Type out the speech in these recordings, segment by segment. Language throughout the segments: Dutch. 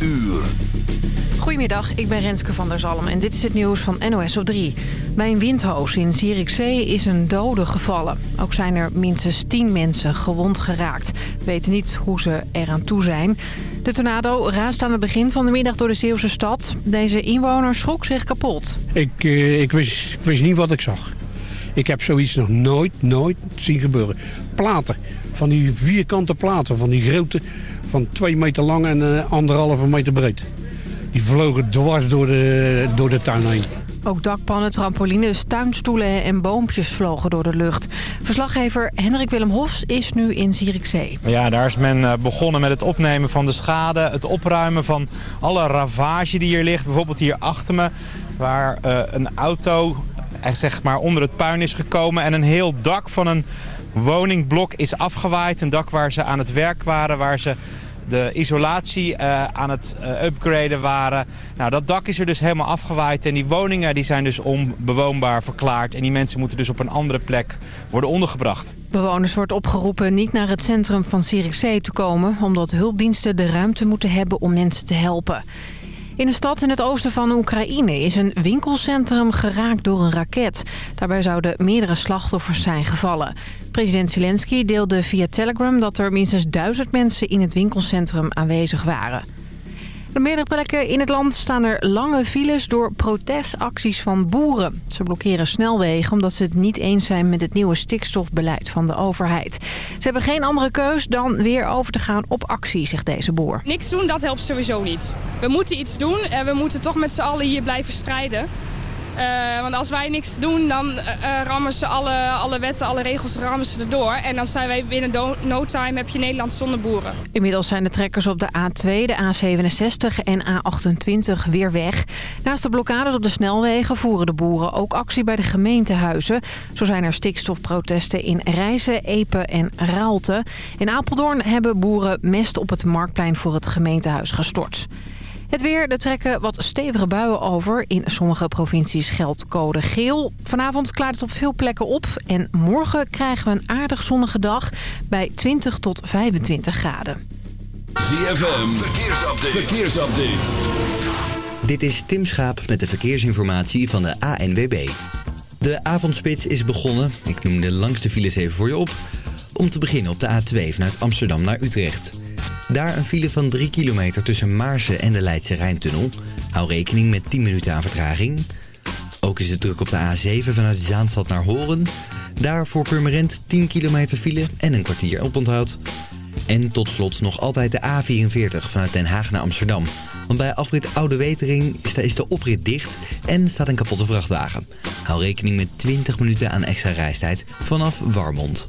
uur. Goedemiddag, ik ben Renske van der Zalm en dit is het nieuws van NOS op 3. Bij een windhoos in Zierikzee is een dode gevallen. Ook zijn er minstens 10 mensen gewond geraakt. We weten niet hoe ze eraan toe zijn. De tornado raast aan het begin van de middag door de Zeeuwse stad. Deze inwoner schrok zich kapot. Ik, uh, ik, wist, ik wist niet wat ik zag. Ik heb zoiets nog nooit, nooit zien gebeuren. Platen, van die vierkante platen, van die grote, van twee meter lang en uh, anderhalve meter breed. Die vlogen dwars door de, door de tuin heen. Ook dakpannen, trampolines, tuinstoelen en boompjes vlogen door de lucht. Verslaggever Hendrik Willem Hofs is nu in Zierikzee. Ja, daar is men begonnen met het opnemen van de schade. Het opruimen van alle ravage die hier ligt. Bijvoorbeeld hier achter me, waar uh, een auto zeg maar onder het puin is gekomen. En een heel dak van een woningblok is afgewaaid. Een dak waar ze aan het werk waren, waar ze de isolatie uh, aan het uh, upgraden waren. Nou, dat dak is er dus helemaal afgewaaid en die woningen die zijn dus onbewoonbaar verklaard. En die mensen moeten dus op een andere plek worden ondergebracht. Bewoners wordt opgeroepen niet naar het centrum van Zierikzee te komen... omdat hulpdiensten de ruimte moeten hebben om mensen te helpen. In een stad in het oosten van Oekraïne is een winkelcentrum geraakt door een raket. Daarbij zouden meerdere slachtoffers zijn gevallen. President Zelensky deelde via Telegram dat er minstens duizend mensen in het winkelcentrum aanwezig waren. Op meerdere plekken in het land staan er lange files door protestacties van boeren. Ze blokkeren snelwegen omdat ze het niet eens zijn met het nieuwe stikstofbeleid van de overheid. Ze hebben geen andere keus dan weer over te gaan op actie, zegt deze boer. Niks doen, dat helpt sowieso niet. We moeten iets doen en we moeten toch met z'n allen hier blijven strijden. Uh, want als wij niks doen, dan uh, rammen ze alle, alle wetten, alle regels rammen ze erdoor. En dan zijn wij binnen no time heb je Nederland zonder boeren. Inmiddels zijn de trekkers op de A2, de A67 en A28 weer weg. Naast de blokkades op de snelwegen voeren de boeren ook actie bij de gemeentehuizen. Zo zijn er stikstofprotesten in Rijzen, Epe en Raalte. In Apeldoorn hebben boeren mest op het marktplein voor het gemeentehuis gestort. Het weer, er trekken wat stevige buien over. In sommige provincies geldt code geel. Vanavond klaart het op veel plekken op. En morgen krijgen we een aardig zonnige dag bij 20 tot 25 graden. ZFM, verkeersupdate. verkeersupdate. Dit is Tim Schaap met de verkeersinformatie van de ANWB. De avondspits is begonnen. Ik noem de langste files even voor je op. Om te beginnen op de A2 vanuit Amsterdam naar Utrecht... Daar een file van 3 kilometer tussen Maarsen en de Leidse Rijntunnel. Hou rekening met 10 minuten aan vertraging. Ook is het druk op de A7 vanuit Zaanstad naar Horen. Daar voor Purmerend 10 kilometer file en een kwartier oponthoud. En tot slot nog altijd de A44 vanuit Den Haag naar Amsterdam. Want bij afrit Oude Wetering is de oprit dicht en staat een kapotte vrachtwagen. Hou rekening met 20 minuten aan extra reistijd vanaf Warmond.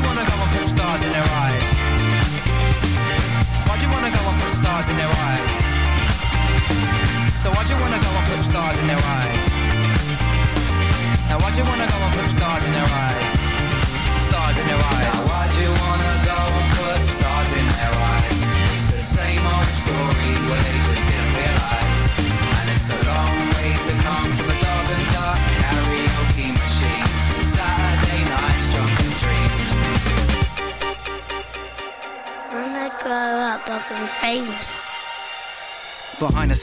you wanna go and put stars in their eyes?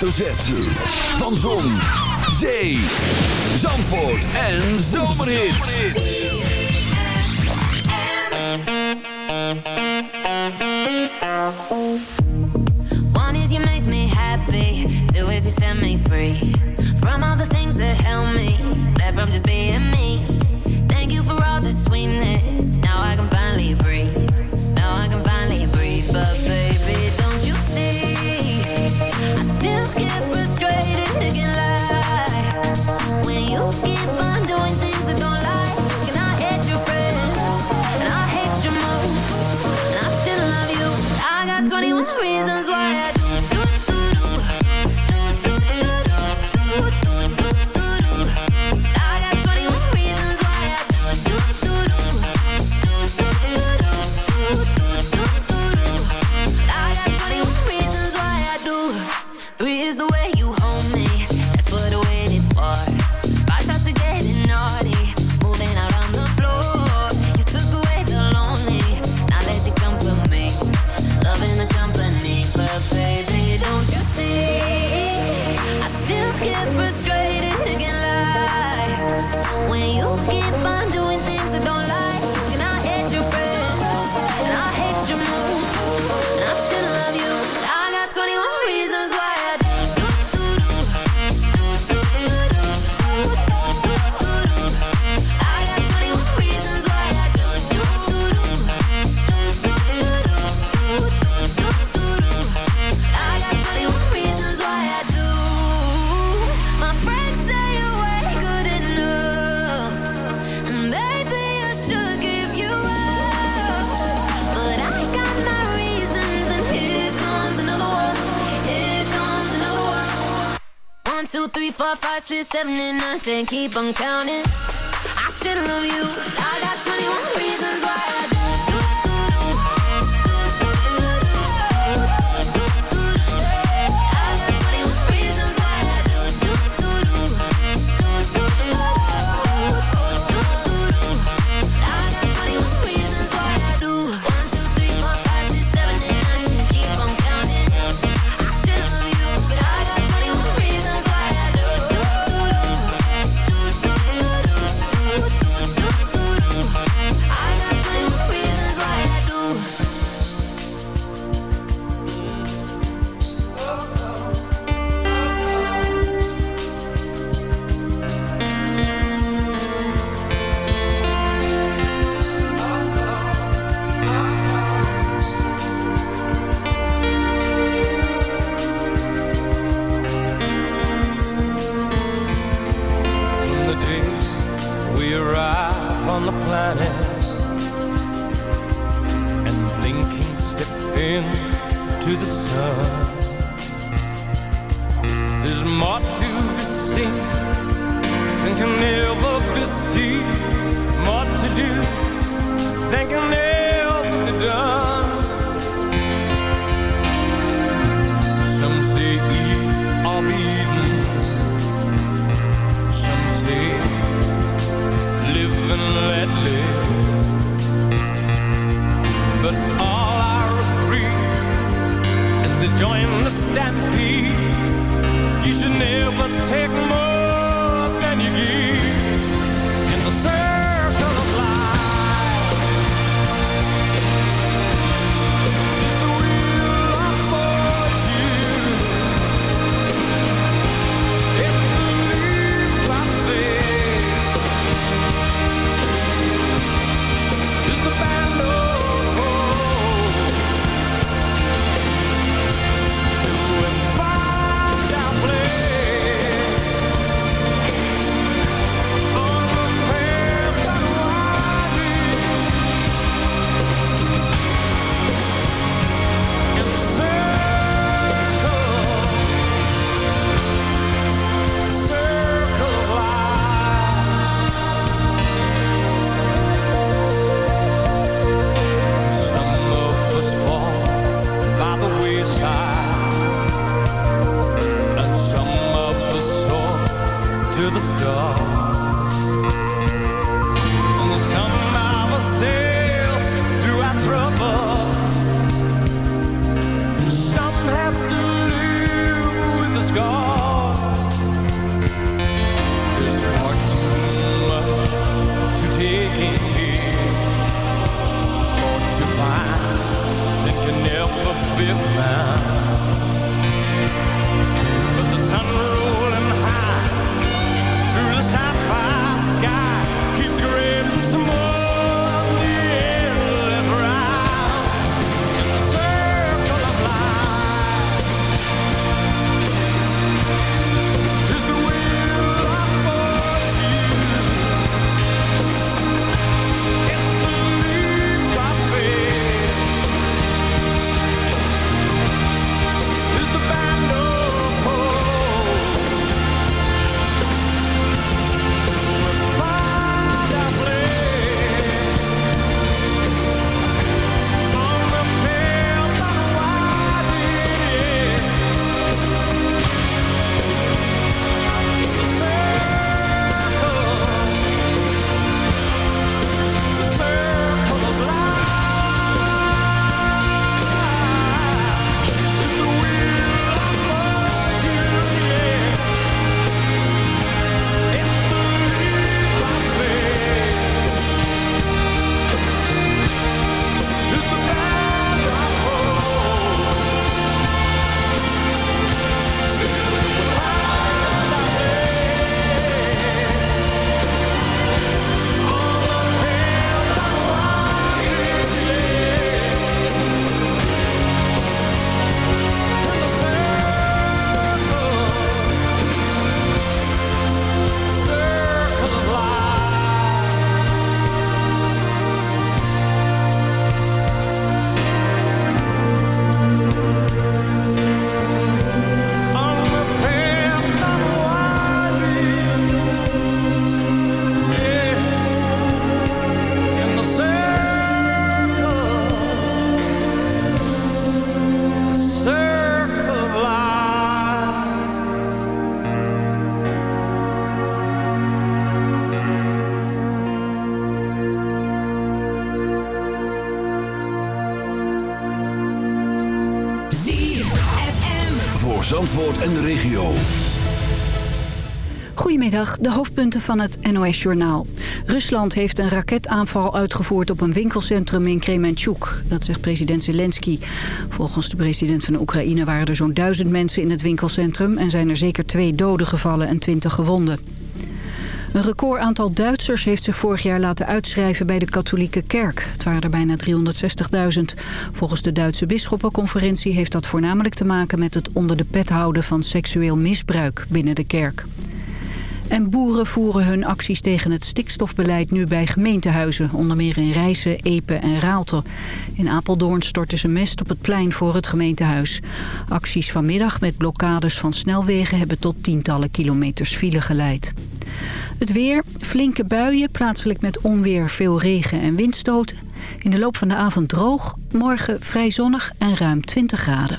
hoofdletter Z. and keep on coming. De hoofdpunten van het NOS-journaal. Rusland heeft een raketaanval uitgevoerd op een winkelcentrum in Kremenchuk. Dat zegt president Zelensky. Volgens de president van Oekraïne waren er zo'n duizend mensen in het winkelcentrum... en zijn er zeker twee doden gevallen en twintig gewonden. Een record aantal Duitsers heeft zich vorig jaar laten uitschrijven bij de katholieke kerk. Het waren er bijna 360.000. Volgens de Duitse bisschoppenconferentie heeft dat voornamelijk te maken met het onder de pet houden van seksueel misbruik binnen de kerk. En boeren voeren hun acties tegen het stikstofbeleid nu bij gemeentehuizen. Onder meer in Rijssen, Epe en Raalte. In Apeldoorn storten ze mest op het plein voor het gemeentehuis. Acties vanmiddag met blokkades van snelwegen hebben tot tientallen kilometers file geleid. Het weer, flinke buien, plaatselijk met onweer, veel regen en windstoten. In de loop van de avond droog, morgen vrij zonnig en ruim 20 graden.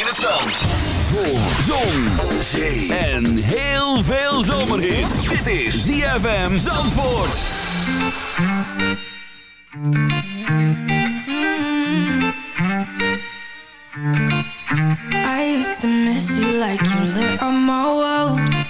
In het zand. Voor zon, zee en heel veel zomerhit. Dit is ZFM Zandvoort. I used to miss you like you lit on my world.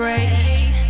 break.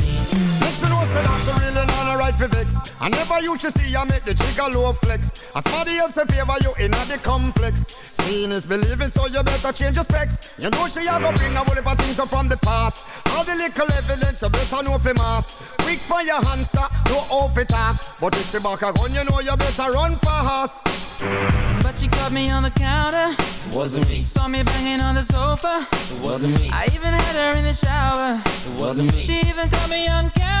she know say that she really not a right for vex. I never used to see her make the trigger low flex. As somebody else in favor you in the complex. Seeing is believing, so you better change your specs. You know she a go bring a whole heap of things up from the past. All the little evidence you better know for mass. Quick for your answer, no off it talk. But if she back a gun, you know you better run fast. But she caught me on the counter. Wasn't me. Saw me banging on the sofa. It Wasn't me. I even had her in the shower. It wasn't me. She even caught me on camera.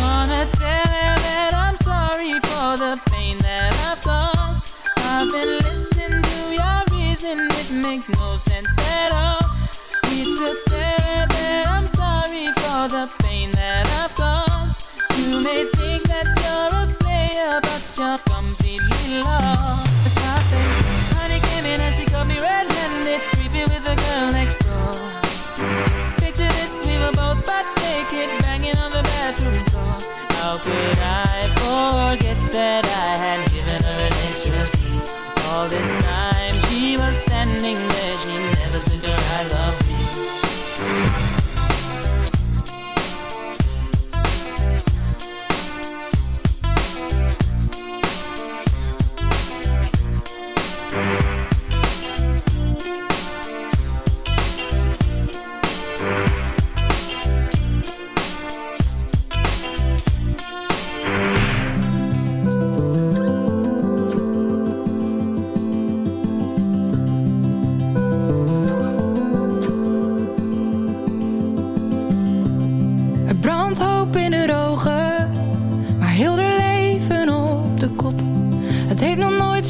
Wanna tell her that I'm sorry for the pain that I've caused. I've been listening to your reason, it makes no sense at all. Tell her that I'm sorry for the pain that I've caused. You may could I forget that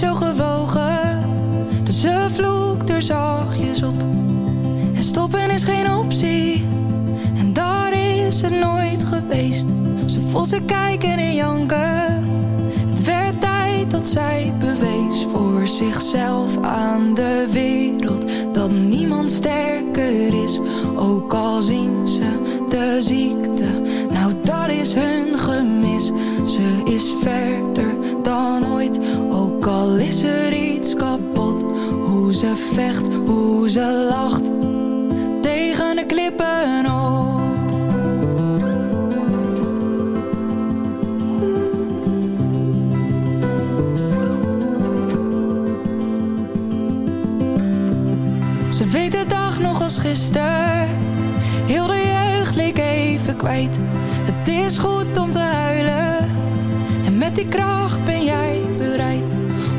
gewogen, dus ze vloekt er zachtjes op. En stoppen is geen optie, en daar is het nooit geweest. Ze voelt ze kijken en janken, het werd tijd dat zij bewees voor zichzelf aan de wereld. Dat niemand sterker is, ook al zien ze de ziekte. Nou, dat is hun gemis. Ze is verder dan ooit, al is er iets kapot. Hoe ze vecht, hoe ze lacht, tegen de klippen op. Ze weet de dag nog als gisteren. Heel de jeugd leek even kwijt. Het is goed om te huilen. En met die kracht ben jij bereid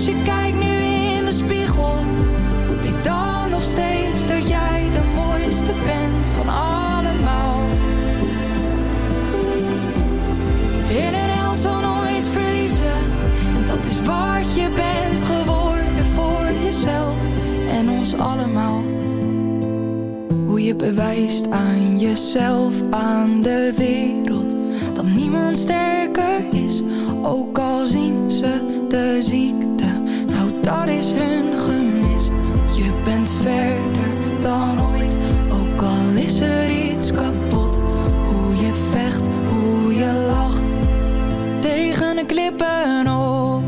als je kijkt nu in de spiegel, weet dan nog steeds dat jij de mooiste bent van allemaal. In een held zal nooit verliezen, en dat is wat je bent geworden voor jezelf en ons allemaal. Hoe je bewijst aan jezelf, aan de wereld, dat niemand sterker is, ook al zien ze de ziekte. Dat is hun gemis. Je bent verder dan ooit, ook al is er iets kapot. Hoe je vecht, hoe je lacht, tegen de klippen op.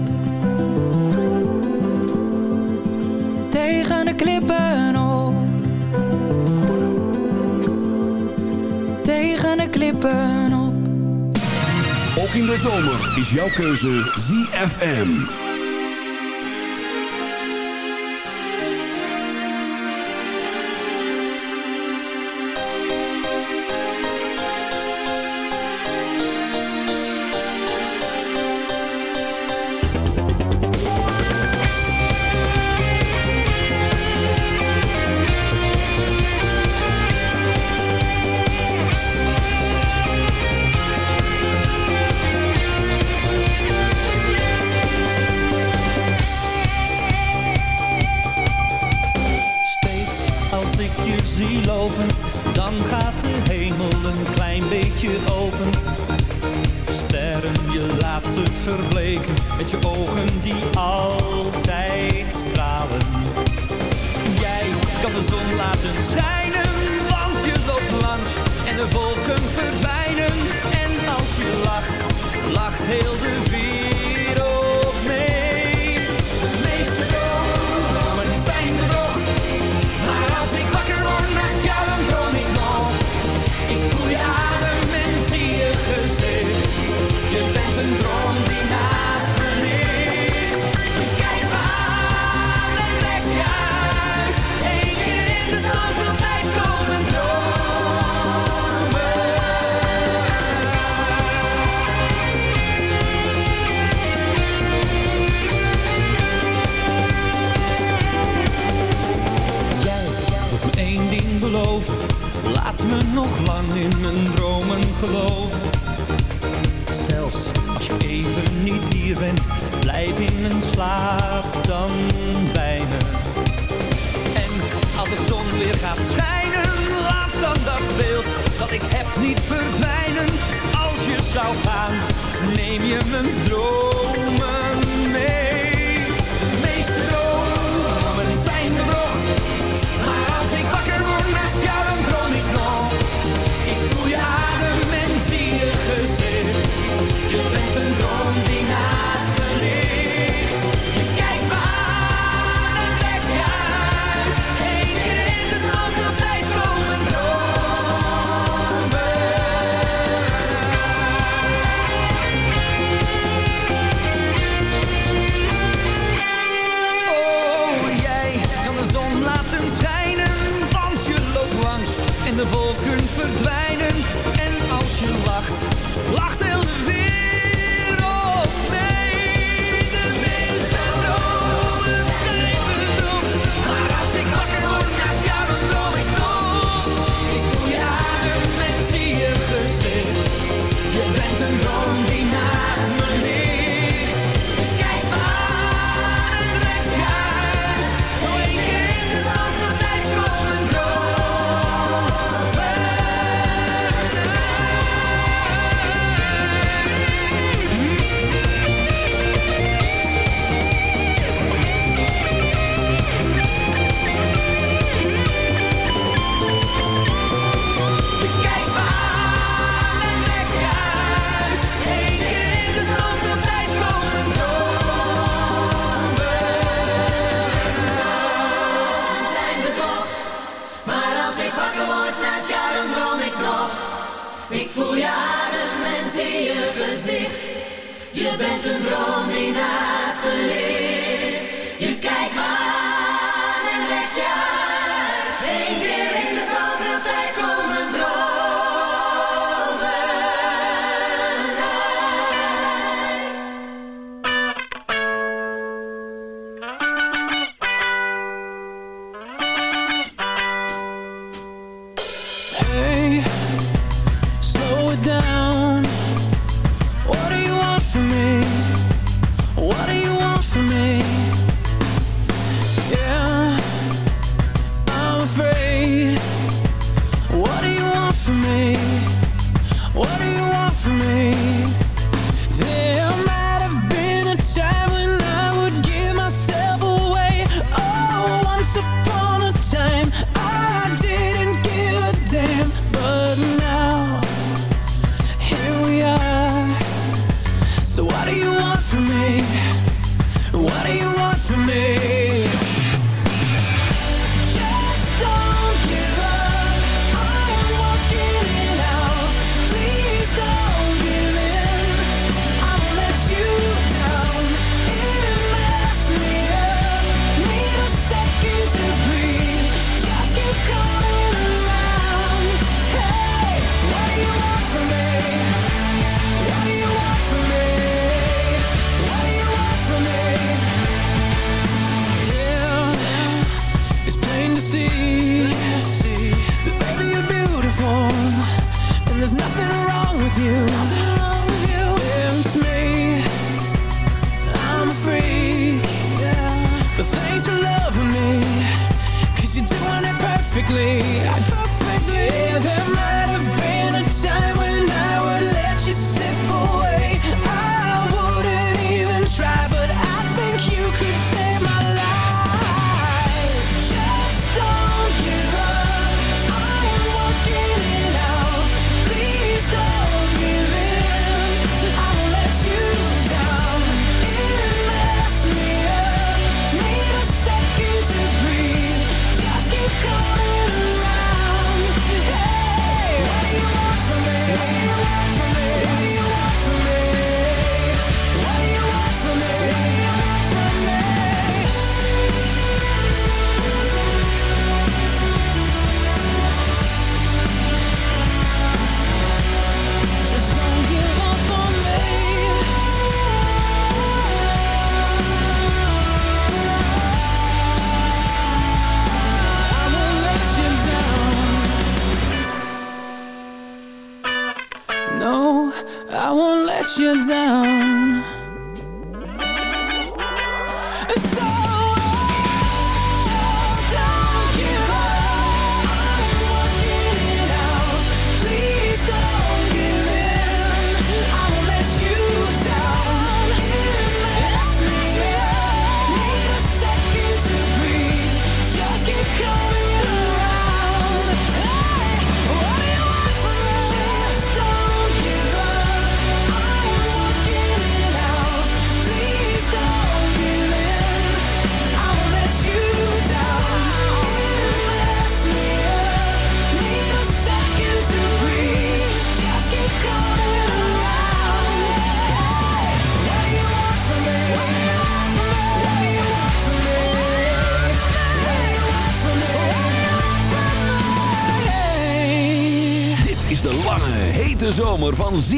Tegen de klippen op. Tegen de klippen op. Ook in de zomer is jouw keuze ZFM.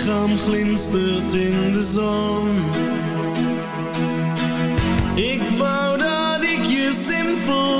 lichaam glinstert in de zon. Ik wou dat ik je simpel